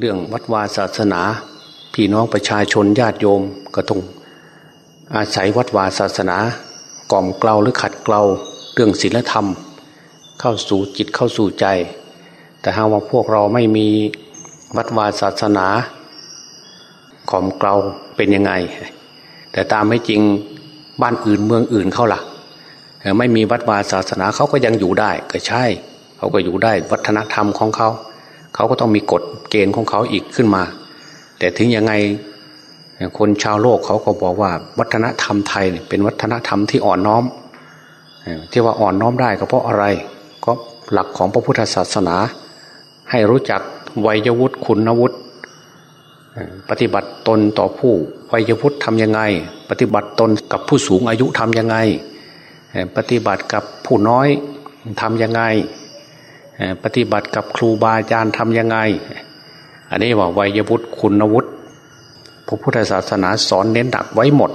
เรื่องวัดวาศาสนา พี่น้องประชาชนญาติโยมก็ต้องอาศัยวัดวาศาสนากล่อมเกลาหรือขัดเกลาเรื่องศีลธรรม เข้าสู่จิตเข้าสู่ใจ แต่หากว่าพวกเราไม่มีวัดวาศาสนากล่อมเกลาเป็นยังไง แต่ตามไม่จริงบ้านอื่นเมืองอื่นเขาล่ะไม่มีวัดวาศาสนาเขาก็ยังอยู่ได้ก็ใช่ เขาก็อยู่ได้วัฒนธรรมของเขา เขาก็ต้องมีกฎเกณฑ์ของเขาอีกขึ้นมา แต่ถึงยังไงคนชาวโลกเขาก็บอกว่าวัฒนธรรมไทยเป็นวัฒนธรรมที่อ่อนน้อมที่ว่าอ่อนน้อมได้ก็เพราะอะไร ก็หลักของพระพุทธศาสนา ให้รู้จักวัยวุฒิคุณวุฒิปฏิบัติตนต่อผู้วัยวุฒิทำยังไง ปฏิบัติตนกับผู้สูงอายุทำยังไง ปฏิบัติกับผู้น้อยทำยังไง ปฏิบัติกับครูบาอาจารย์ทำยังไง อันนี้ว่าวัยวุฒิคุณวุฒิพระพุทธศาสนาสอนเน้นหนักไว้หมด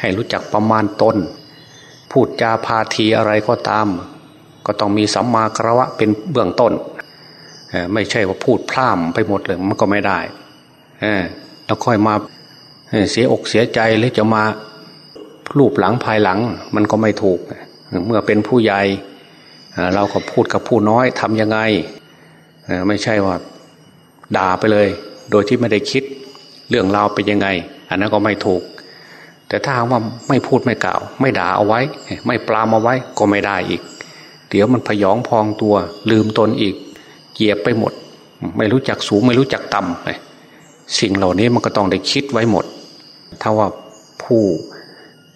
ให้รู้จักประมาณตนพูดจาพาทีอะไรก็ตาม ก็ต้องมีสัมมาคารวะเป็นเบื้องต้น ไม่ใช่ว่าพูดพร่ำไปหมดเลยมันก็ไม่ได้แล้วค่อยมาเสียอกเสียใจหรือจะมารูปหลังภายหลัง มันก็ไม่ถูก เมื่อเป็นผู้ใหญ่ เราก็พูดกับผู้น้อยทำยังไงไม่ใช่ว่าด่าไปเลย โดยที่ไม่ได้คิดเรื่องราวเป็นยังไง อันนั้นก็ไม่ถูก แต่ถ้าว่าไม่พูดไม่กล่าว ไม่ด่าเอาไว้ ไม่ปรามเอาไว้ก็ไม่ได้อีก เดี๋ยวมันพยองพองตัว ลืมตนอีกเกียบไปหมด ไม่รู้จักสูงไม่รู้จักต่ำสิ่งเหล่านี้มันก็ต้องได้คิดไว้หมด ถ้าว่าผู้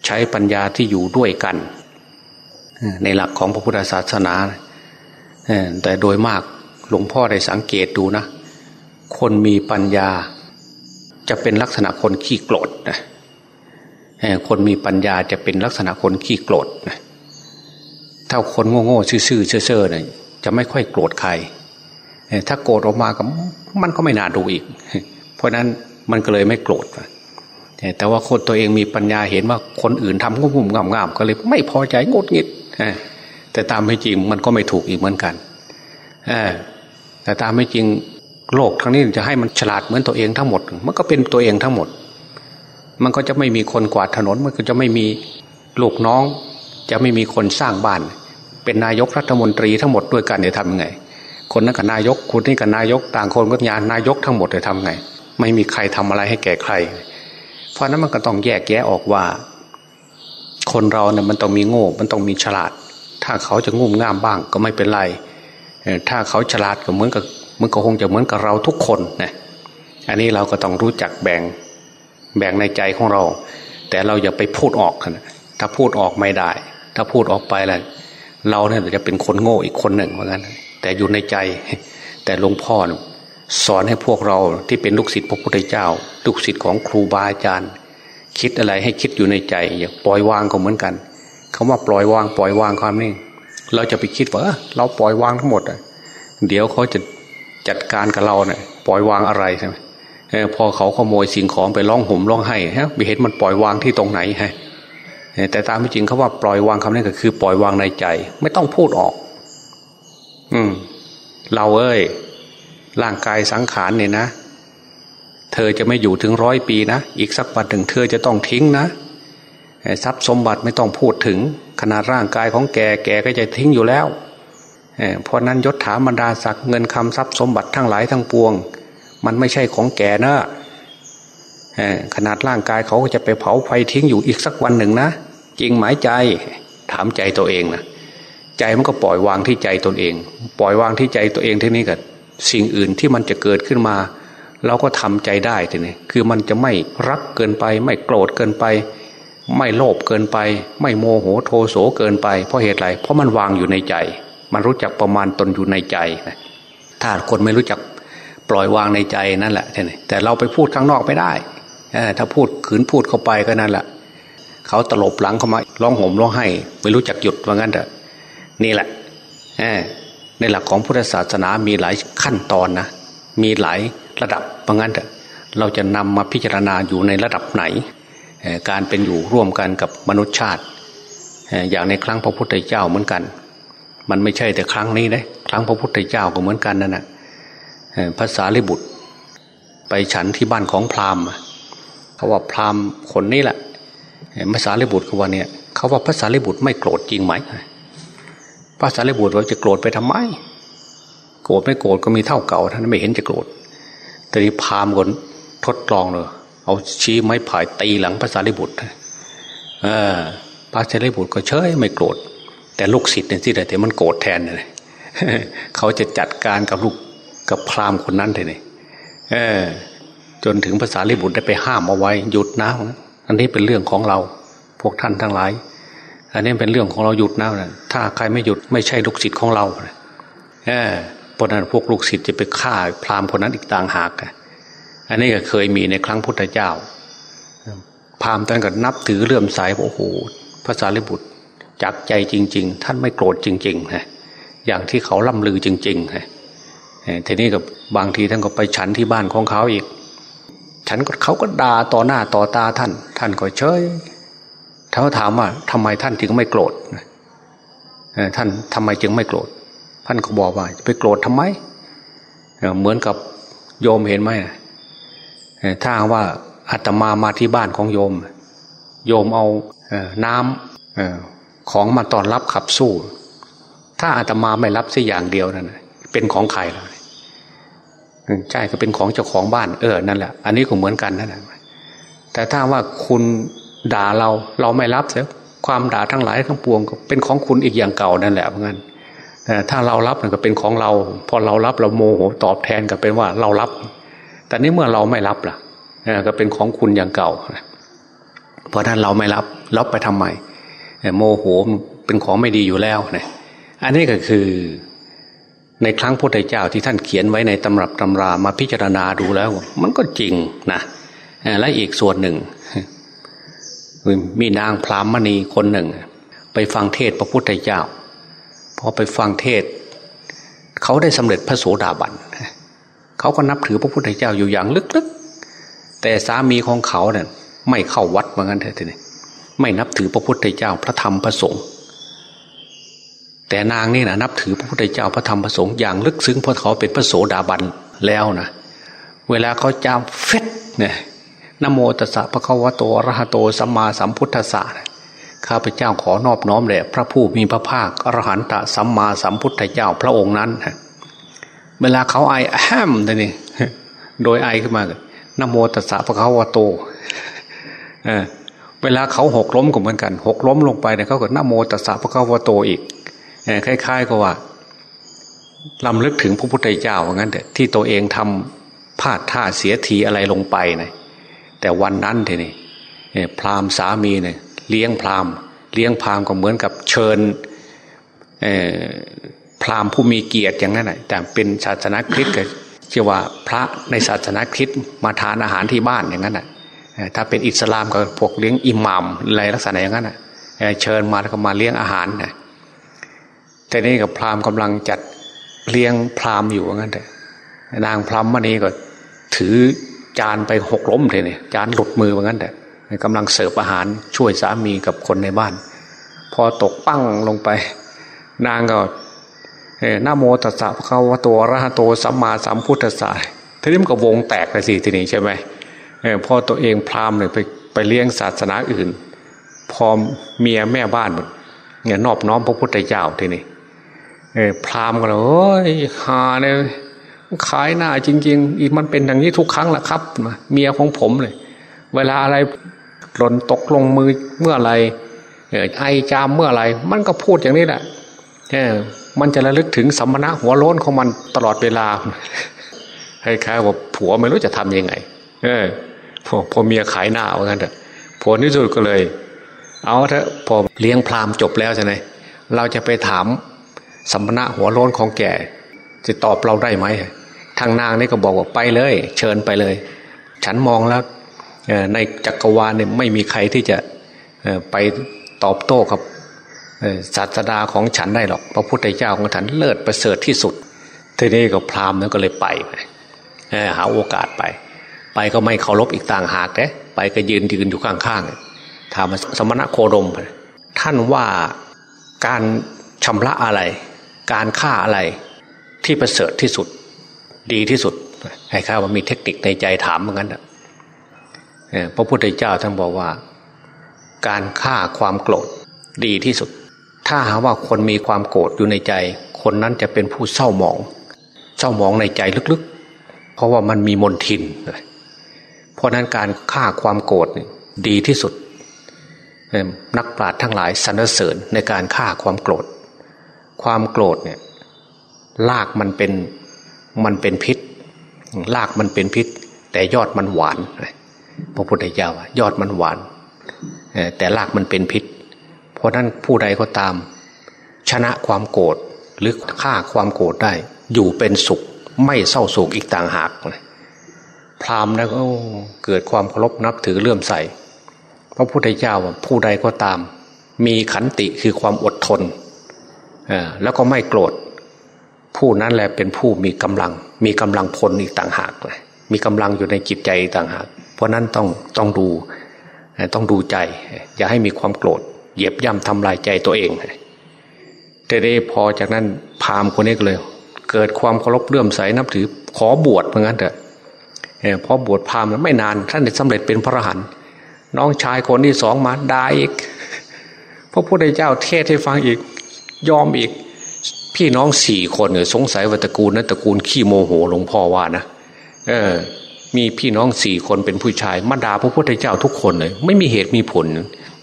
ใช้ปัญญาที่อยู่ด้วยกัน ในหลักของพระพุทธศาสนาแต่โดยมากหลวงพ่อได้สังเกตดูนะ คนมีปัญญาจะเป็นลักษณะคนขี้โกรธนะคนมีปัญญาจะเป็นลักษณะคนขี้โกรธนะถ้าคนโง่ๆซื่อๆเซ่อๆเนี่ยจะไม่ค่อยโกรธใคร ถ้าโกรธออกมาก็มันก็ไม่น่าดูอีก เพราะนั้นมันก็เลยไม่โกรธแต่ว่าคนตัวเองมีปัญญาเห็นว่าคนอื่นทำงุ่มๆงามๆก็เลยไม่พอใจงดงิด แต่ตามไม่จริงมันก็ไม่ถูกอีกเหมือนกันแต่ตามไม่จริงโลกทั้งนี้จะให้มันฉลาดเหมือนตัวเองทั้งหมด มันก็เป็นตัวเองทั้งหมด มันก็จะไม่มีคนกวาดถนน มันก็จะไม่มีลูกน้อง จะไม่มีคนสร้างบ้าน เป็นนายกรัฐมนตรีทั้งหมดด้วยกันจะทำยังไง คนนั้นกับนายกคนนี้กับนายก ต่างคนก็งานนายกทั้งหมดจะทำไง ไม่มีใครทำอะไรให้แก่ใคร เพราะนั้นมันก็ต้องแยกแยะออกว่า คนเราเนี่ยมันต้องมีโง่ มันต้องมีฉลาด ถ้าเขาจะงุ่มง่ามบ้างก็ไม่เป็นไร ถ้าเขาฉลาดก็เหมือนกับมันก็คงจะเหมือนกับเราทุกคนนะอันนี้เราก็ต้องรู้จักแบ่งแบ่งในใจของเรา แต่เราอย่าไปพูดออกนะถ้าพูดออกไม่ได้ ถ้าพูดออกไปแล้วเราเนี่ยจะเป็นคนโง่อีกคนหนึ่งเหมือนกันแต่อยู่ในใจ แต่หลวงพ่อสอนให้พวกเราที่เป็นลูกศิษย์พระพุทธเจ้า ลูกศิษย์ของครูบาอาจารย์ คิดอะไรให้คิดอยู่ในใจ อย่าปล่อยวางก็เหมือนกันคำว่าปล่อยวางปล่อยวางความนี้เราจะไปคิดว่าเราปล่อยวางทั้งหมดเดี๋ยวเขาจะจัดการกับเราเนี่ยปล่อยวางอะไรใช่ไหมพอเขาขโมยสิ่งของไปร้องห่มร้องไห้ฮะไปเห็นมันปล่อยวางที่ตรงไหนฮะแต่ตามจริงเขาว่าปล่อยวางคำนี้ก็คือ ปล่อยวางในใจ ไม่ต้องพูดออก อืม เราเอ้ยร่างกายสังขารเนี่ยนะ เธอจะไม่อยู่ถึงร้อยปีนะ อีกสักวันหนึ่งเธอจะต้องทิ้งนะทรัพย์สมบัติไม่ต้องพูดถึง ขนาดร่างกายของแกแกก็จะทิ้งอยู่แล้วเพราะนั้นยศถาบรรดาศักดิ์เงินคำทรัพย์สมบัติทั้งหลายทั้งปวง มันไม่ใช่ของแกนะขนาดร่างกายเขาก็จะไปเผาไฟทิ้งอยู่อีกสักวันหนึ่งนะ จริงหมายใจถามใจตัวเองนะใจมันก็ปล่อยวางที่ใจตนเอง ปล่อยวางที่ใจตัวเองที่นี้กับสิ่งอื่นที่มันจะเกิดขึ้นมา เราก็ทำใจได้ทีนี้คือมันจะไม่รักเกินไป ไม่โกรธเกินไป ไม่โลภเกินไป ไม่โมโหโทโสเกินไป เพราะเหตุไรเพราะมันวางอยู่ในใจ มันรู้จักประมาณตนอยู่ในใจนะถ้าคนไม่รู้จักปล่อยวางในใจนั่นแหละท่านแต่เราไปพูดข้างนอกไม่ได้ถ้าพูดขืนพูดเข้าไปก็นั่นแหละเขาตลบหลังเข้ามาร้องห่มร้องไห้ไม่รู้จักหยุดว่างั้นเถอะนี่แหละในหลักของพุทธศาสนามีหลายขั้นตอนนะมีหลาย ระดับว่าะงั้นเถอะเราจะนำมาพิจารณาอยู่ในระดับไหน การเป็นอยู่ร่วมกันกับมนุษยชาติ อย่างในครั้งพระพุทธเจ้าเหมือนกัน มันไม่ใช่แต่ครั้งนี้นะครั้งพระพุทธเจ้าก็เหมือนกันนั่นนะภาษาลิบุตร ไปฉันที่บ้านของพราหมณ์เขาว่าพราหมณ์คนนี้แหละภาษาลิบุตรเขาว่าเนี่ยเขาว่าภาษาลิบุตรไม่โกรธจริงไหมภาษาลิบุตรว่าจะโกรธไปทำไมโกรธไม่โกรธก็มีเท่าเก่าท่านไม่เห็นจะโกรธ ต่นี้พามณ์คนทดลองเลยเอาชี้ไม้ผายตีหลังภาษาลิบุตรเออภาษาลิบุตรก็เฉยไม่โกรธ แต่ลูกศิษย์เนี่ยที่ไหนแต่มันโกรธแทนเลยเขาจะจัดการกับลูกกับพรามคนนั้นเลยเออ จนถึงภาษาลิบุตรได้ไปห้ามเอาไว้หยุดนะอันนี้เป็นเรื่องของเรา พวกท่านทั้งหลาย อันนี้เป็นเรื่องของเราหยุดนะนะถ้าใครไม่หยุดไม่ใช่ลูกศิษย์ของเราเออ เพราะนั้นพวกลูกศิษย์จะไปฆ่าพราหมณ์คนนั้นอีกต่างหากอันนี้ก็เคยมีในครั้งพุทธเจ้า พราหมณ์ท่านก็นับถือเลื่อมใสโอ้โหภาษาลิบุตรจากใจจริง ๆ ท่านไม่โกรธจริงๆนะอย่างที่เขาล่ำลือจริงๆนะทีนี้กับบางทีท่านก็ไปฉันที่บ้านของเขาอีก ฉันก็เขาก็ด่าต่อหน้าต่อตาท่าน ท่านก็เฉยเขาถามว่าทำไมท่านจึงไม่โกรธท่านทำไมจึงไม่โกรธ ท่านก็บอกว่าไปโกรธทำไมเหมือนกับโยมเห็นไหมถ้าว่าอาตมามาที่บ้านของโยม โยมเอาน้ำของมาตอนรับขับสู้ ถ้าอาตมาไม่รับสักอย่างเดียวนั่นเป็นของใครแล้วใช่ก็เป็นของเจ้าของบ้านเออนั่นแหละอันนี้ก็เหมือนกันนั่นแหละแต่ถ้าว่าคุณด่าเราเราไม่รับเสียความด่าทั้งหลายทั้งปวงก็เป็นของคุณอีกอย่างเก่านั่นแหละเพราะงั้น ถ้าเรารับก็เป็นของเรา พอเรารับเราโมโหตอบแทนก็เป็นว่าเรารับ แต่นี้เมื่อเราไม่รับล่ะก็เป็นของคุณอย่างเก่า เพราะนั้นเราไม่รับรับไปทำไมโมโหเป็นของไม่ดีอยู่แล้วเนี่ยอันนี้ก็คือในครั้งพุทธเจ้าที่ท่านเขียนไว้ในตำรับตำรามาพิจารณาดูแล้ว มันก็จริงนะและอีกส่วนหนึ่ง มีนางพรามมณีคนหนึ่ง ไปฟังเทศพระพุทธเจ้า พอไปฟังเทศ เขาได้สำเร็จพระโสดาบันเขาก็นับถือพระพุทธเจ้าอยู่อย่างลึกๆ แต่สามีของเขาเนี่ยไม่เข้าวัดเหมือนกันเถอะทีนี้ไม่นับถือพระพุทธเจ้าพระธรรมพระสงฆ์แต่นางนี่นะนับถือพระพุทธเจ้าพระธรรมพระสงฆ์อย่างลึกซึ้งเพราะเขาเป็นพระโสดาบันแล้วนะเวลาเขาจามเฟดเนี่ยนโมตัสสะพระคัมภโตอรหะโตสัมมาสัมพุทธัสสะ ข้าพเจ้าขอนอบน้อมแด่พระผู้มีพระภาคอรหันตสัมมาสัมพุทธเจ้าพระองค์นั้นเวลาเขาไอแฮมนี่โดยไอขึ้นมานโมตัสสะพระคัมภโตเวลาเขาหกล้มก็เหมือนกัน หกล้มลงไปเนี่ยเขาก็นโมตัสสะพระคัมภโตอีกคล้ายๆกับว่าลำลึกถึงพระพุทธเจ้าว่างั้นแต่ที่ตัวเองทำพลาดท่าเสียทีอะไรลงไปนะแต่วันนั้นเทีนี่พราหมณ์สามีเนี่ย เลี้ยงพราหมณ์ เลี้ยงพราหมณ์ก็เหมือนกับเชิญพราหมณ์ผู้มีเกียรติอย่างนั้นแหละแต่เป็นศาสนาคริสต์ก็ชื่อว่าพระในศาสนาคริสต์มาทานอาหารที่บ้านอย่างนั้นแหละถ้าเป็นอิสลามก็พวกเลี้ยงอิหมามอะไรลักษณะอย่างนั้นเชิญมาแล้วก็มาเลี้ยงอาหารนะแต่นี่กับพราหมณ์กำลังจัดเลี้ยงพราหมณ์อยู่งั้นแต่นางพราหมณ์มณีก็ถือจานไปหกล้มเลยเนี่ยจานหลุดมือว่างั้นแต่ กำลังเสิร์ฟอาหารช่วยสามีกับคนในบ้าน พอตกปั้งลงไป นางก็หน้าโมตัสสะพระเขาว่าตัวระหะโตสัมมาสัมพุทธัสสะทีนี้มันก็วงแตกไปสิทีนี้ใช่ไหมพอตัวเองพราหมณ์เลยไปไปเลี้ยงศาสนาอื่น พอเมียแม่บ้านหมดเนี่ยนอบน้อมพระพุทธเจ้าทีนี้เออพรามก็เลยโอ้ยหาเนี่ยขายหน้าจริง ๆ อีกมันเป็นอย่างนี้ทุกครั้งแหละครับ เมียของผมเลย เวลาอะไร หล่นตกลงมือเมื่อไรไอจามเมื่อไรมันก็พูดอย่างนี้แหละเออมันจะระลึกถึงสัมมณะหัวโล้นของมันตลอดเวลาให้ค่ว่าผัวไม่รู้จะทํำยังไง เออพอพอเมียขายหน้าเอนกันเถอะผลที่สุดก็เลย เอาเถอะพอเลี้ยงพรามจบแล้วใช่ไหมเราจะไปถามสัมมณะหัวโล้นของแก่จะตอบเราได้ไหมทางนางนี่ก็บอกว่าไปเลย เชิญไปเลย ฉันมองแล้ว ในจักรวาลเนี่ยไม่มีใครที่จะไปตอบโต้กับศาสดาของฉันได้หรอก พระพุทธเจ้าของฉันเลิศประเสริฐที่สุด ทีนี้ก็พราหมณ์ก็เลยไปหาโอกาสไป ไปก็ไม่เคารพอีกต่างหากนะไปก็ยืนยืนอยู่ข้างๆถามสมณะโคดม ท่านว่าการชำระอะไร การฆ่าอะไรที่ประเสริฐที่สุด ดีที่สุดให้ข้าว่ามีเทคนิคในใจถามเหมือนกันนะ พระพุทธเจ้าท่านบอกว่า การฆ่าความโกรธดีที่สุด ถ้าหาว่าคนมีความโกรธอยู่ในใจ คนนั้นจะเป็นผู้เศร้าหมอง เศร้าหมองในใจลึกๆ เพราะว่ามันมีมนทินเพราะนั้นการฆ่าความโกรธดีที่สุด นักปราชญ์ทั้งหลายสรรเสริญในการฆ่าความโกรธ ความโกรธเนี่ยลากมันเป็นมันเป็นพิษลากมันเป็นพิษ แต่ยอดมันหวาน พระพุทธเจ้ายอดมันหวาน แต่ลากมันเป็นพิษ เพราะนั้นผู้ใดก็ตาม ชนะความโกรธหรือฆ่าความโกรธได้ อยู่เป็นสุขไม่เศร้าโศกอีกต่างหากพรามแล้วก็เกิดความเคารพนับถือเลื่อมใสพระพุทธเจ้าว่าผู้ใดก็ตาม มีขันติคือความอดทนแล้วก็ไม่โกรธผู้นั้นแหละเป็นผู้มีกำลัง มีกำลังพลอีกต่างหากเลยมีกำลังอยู่ในจิตใจต่างหาก เพราะนั้นต้องต้องดูต้องดูใจ อย่าให้มีความโกรธเหยียบย่ำทำลายใจตัวเองแต่ได้พอจากนั้นพามคนนี้เลย เกิดความเคารพเลื่อมใสนับถือขอบวชเหมือนกันเถอะพอบวชพามแล้วไม่นานท่านได้สำเร็จเป็นพระอรหันต์น้องชายคนที่สองมาได้อีกพระพุทธเจ้าเทศให้ฟังอีกยอมอีก พี่น้องสี่คนเนี่ยสงสัยว่าตระกูลนั้นตระกูลขี้โมโหหลวงพ่อว่านะเออ มีพี่น้องสี่คนเป็นผู้ชายมาด่าพระพุทธเจ้าทุกคนเลย ไม่มีเหตุมีผล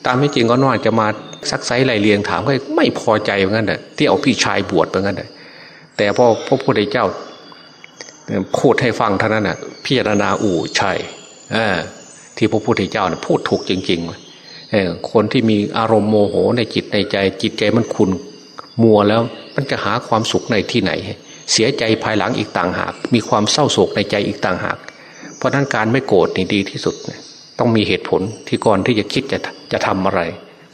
ตามไม่จริงก็น่าจะมาซักไซไล่เลียงถามก็ไม่พอใจเหมือนกันเลยที่เอาพี่ชายบวชเหมือนกันเลยแต่พอพระพุทธเจ้าพูดให้ฟังเท่านั้นน่ะพิจารณาอู่ชัยที่พระพุทธเจ้าเนี่ยพูดถูกจริงๆคนที่มีอารมณ์โมโหในจิตในใจ จิตใจมันขุนมัวแล้วมันจะหาความสุขในที่ไหน เสียใจภายหลังอีกต่างหาก มีความเศร้าโศกในใจอีกต่างหาก เพราะนั้นการไม่โกรธนี่ดีที่สุด ต้องมีเหตุผลที่ก่อนที่จะคิดจะจะทำอะไร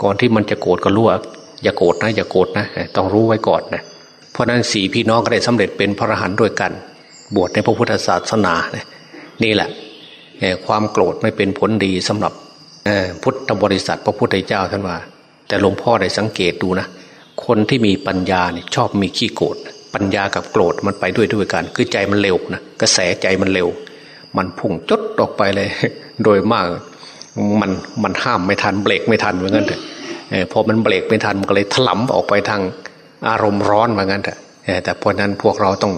ก่อนที่มันจะโกรธก็รู้ว่าอย่าโกรธนะ อย่าโกรธนะ ต้องรู้ไว้ก่อนนะเพราะนั้นสี่พี่น้องก็ได้สำเร็จเป็นพระอรหันต์ด้วยกัน บวชในพระพุทธศาสนานี่แหละความโกรธไม่เป็นผลดีสำหรับพุทธบริษัทพระพุทธเจ้าท่านว่า แต่หลวงพ่อได้สังเกตดูนะคนที่มีปัญญาเนี่ยชอบมีขี้โกรธปัญญากับโกรธมันไปด้วยด้วยกัน คือใจมันเร็วนะกระแสใจมันเร็ว มันพุ่งจดออกไปเลย โดยมาก มันมันห้ามไม่ทันเบรกไม่ทันเหมือนกันเถอะพอมันเบรกไม่ทันมันก็เลยถลำออกไปทางอารมณ์ร้อนเหมือนกันเถอะแต่เพราะนั้นพวกเราต้อง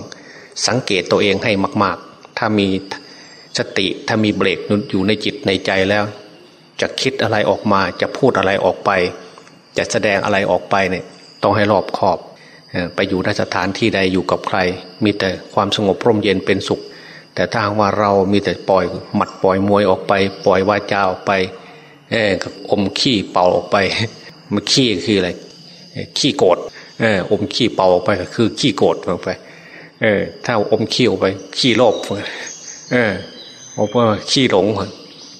สังเกตตัวเองให้มาก ๆ ถ้ามีสติถ้ามีเบรกอยู่ในจิตในใจแล้ว จะคิดอะไรออกมาจะพูดอะไรออกไป จะแสดงอะไรออกไปเนี่ยต้องให้รอบขอบ ไปอยู่ในสถานที่ใดอยู่กับใคร มีแต่ความสงบร่มเย็นเป็นสุข แต่ถ้าว่าเรามีแต่ปล่อยหมัดปล่อยมวยออกไป ปล่อยวาจาออกไปเอออมขี้เป่าออกไปมันขี้คืออะไรขี้โกรธเอออมขี้เป่าออกไปก็คือขี้โกรธออกไป เออ ถ้าอมขี้ออกไป ขี้โลภเออออกไปขี้หลง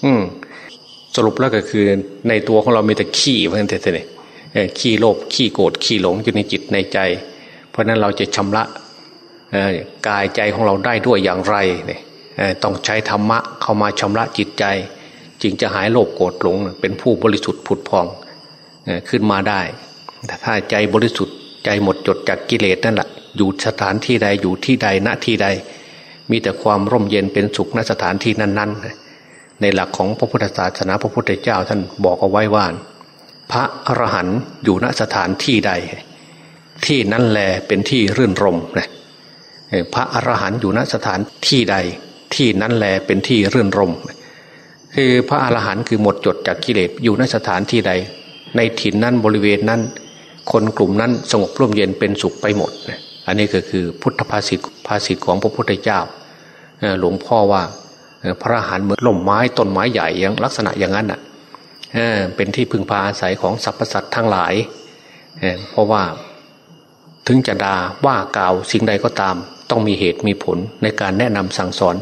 อืมสรุปแล้วก็คือในตัวของเรามีแต่ขี้เพื่อนแต่เนี่ยขี้โลภขี้โกรธขี้หลงอยู่ในจิตในใจ เพราะนั้นเราจะชำระ กายใจของเราได้ด้วยอย่างไรเนี่ยต้องใช้ธรรมะเข้ามาชำระจิตใจ จึงจะหายโลภโกรธหลง เป็นผู้บริสุทธิ์ผุดพองขึ้นมาได้แต่ถ้าใจบริสุทธิ์ใจหมดจดจากกิเลสนั่นแหละอยู่สถานที่ใดอยู่ที่ใดณที่ใด มีแต่ความร่มเย็นเป็นสุขณสถานที่นั้น ๆ ในหลักของพระพุทธศาสนาพระพุทธเจ้าท่านบอกเอาไว้ว่าพระอรหันต์อยู่ณสถานที่ใด ที่นั่นแลเป็นที่รื่นรมนะ พระอรหันต์อยู่ณสถานที่ใดที่นั่นแลเป็นที่เรื่นรม คือพระอรหันต์คือหมดจดจากกิเลสอยู่ณสถานที่ใด ในถิ่นนั้นบริเวณนั้น คนกลุ่มนั้นสงบร่มเย็นเป็นสุขไปหมด อันนี้ก็คือพุทธภาษิตภาษิตของพระพุทธเจ้าหลวงพ่อว่าพระอรหันต์เหมือนล่มไม้ต้นไม้ใหญ่ยังลักษณะอย่างนั้นอะเป็นที่พึงพาอาศัยของสรรพสัตว์ทั้งหลายเพราะว่าถึงจะดาว่ากล่าวสิ่งใดก็ตาม ต้องมีเหตุมีผลในการแนะนำสั่งสอน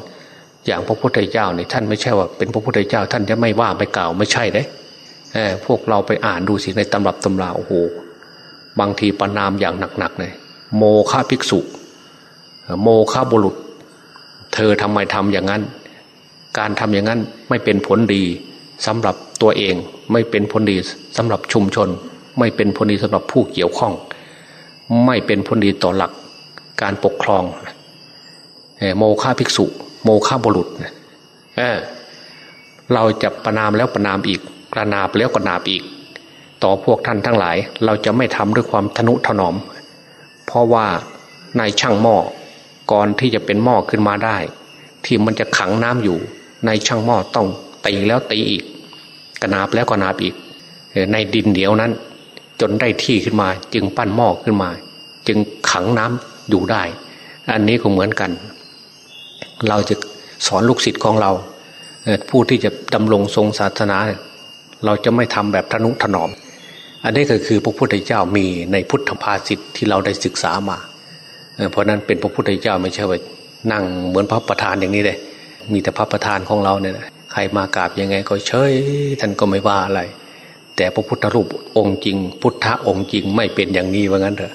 อย่างพระพุทธเจ้าเนี่ยท่านไม่ใช่ว่าเป็นพระพุทธเจ้า ท่านจะไม่ว่าไม่กล่าวไม่ใช่เด้พวกเราไปอ่านดูสิในตำรับตำราโอ้โหบางทีประนามอย่างหนักๆเลยโมฆะภิกษุ โมฆะบุรุษ เธอทำไมทำอย่างนั้น การทำอย่างนั้นไม่เป็นผลดีสำหรับตัวเอง ไม่เป็นผลดีสำหรับชุมชน ไม่เป็นผลดีสำหรับผู้เกี่ยวข้อง ไม่เป็นผลดีต่อหลัก การปกครองโมฆะภิกษุ โมฆะบุรุษเเราจะประนามแล้วประนามอีกกระนาบแล้วกระนาบอีก ต่อพวกท่านทั้งหลาย เราจะไม่ทำด้วยความทนุถนอม เพราะว่าในช่างหม้อก่อนที่จะเป็นหม้อขึ้นมาได้ ที่มันจะขังน้ำอยู่ในช่างหม้อต้องตีแล้วตีอีก กระนาบแล้วกระนาบอีก ในดินเดียวนั้น จนได้ที่ขึ้นมา จึงปั้นหม้อขึ้นมา จึงขังน้ำ อยู่ได้ อันนี้ก็เหมือนกัน เราจะสอนลูกศิษย์ของเรา ผู้ที่จะดำรงทรงศาสนา เราจะไม่ทำแบบทนุถนอม อันนี้ก็คือพระพุทธเจ้ามีในพุทธภาษิตที่เราได้ศึกษามา เพราะนั้นเป็นพระพุทธเจ้าไม่ใช่ว่านั่งเหมือนพระประธานอย่างนี้เลยมีแต่พระประธานของเราเนี่ยใครมากราบยังไงก็เฉยท่านก็ไม่ว่าอะไร แต่พระพุทธรูปองค์จริง พุทธองค์จริงไม่เป็นอย่างนี้ว่างั้นเถอะ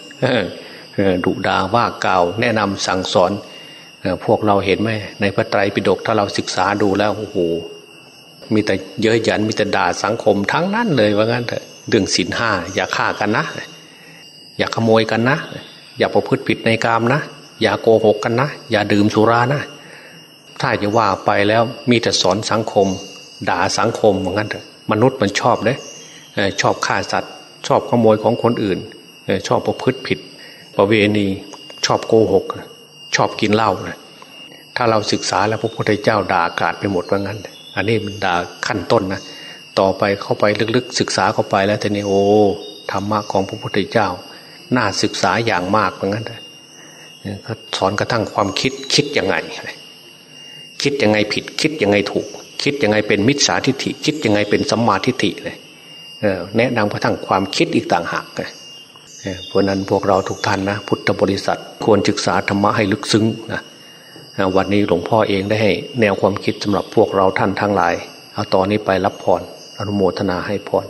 ดุดาว่ากล่าว แนะนำสั่งสอนพวกเราเห็นไหมในพระไตรปิฎกถ้าเราศึกษาดูแล้วโอ้โหมีแต่เยอะหยันมีแต่ด่าสังคมทั้งนั้นเลยว่างั้นเถอะเรื่องศีลห้าอย่าฆ่ากันนะ อย่าขโมยกันนะ อย่าประพฤติผิดในกามนะ อย่าโกหกกันนะ อย่าดื่มสุรานะ ถ้าจะว่าไปแล้วมีแต่สอนสังคม ด่าสังคมว่างั้นเถอะมนุษย์มันชอบเลยชอบฆ่าสัตว์ ชอบขโมยของคนอื่น ชอบประพฤติผิด ประเวณีชอบโกหก ชอบกินเหล้านะถ้าเราศึกษาแล้วพระพุทธเจ้าด่ากาดไปหมดว่างั้น อันนี้มันด่าขั้นต้นนะต่อไปเข้าไปลึกๆ ศึกษาเข้าไปแล้วแต่นี่โอ้ธรรมะของพระพุทธเจ้า น่าศึกษาอย่างมากว่างั้นเขาสอนกระทั่งความคิดคิดยังไง คิดยังไงผิดคิดยังไงถูก คิดยังไงเป็นมิจฉาทิฏฐิ คิดยังไงเป็นสัมมาทิฏฐิเลยแนะนำกระทั่งความคิดอีกต่างหากเลย เพราะนั้นพวกเราทุกท่านนะพุทธบริษัทควรศึกษาธรรมะให้ลึกซึ้งนะวันนี้หลวงพ่อเองได้ให้แนวความคิดสำหรับพวกเราท่านทั้งหลาย เอาตอนนี้ไปรับพรอนุโมทนาให้พร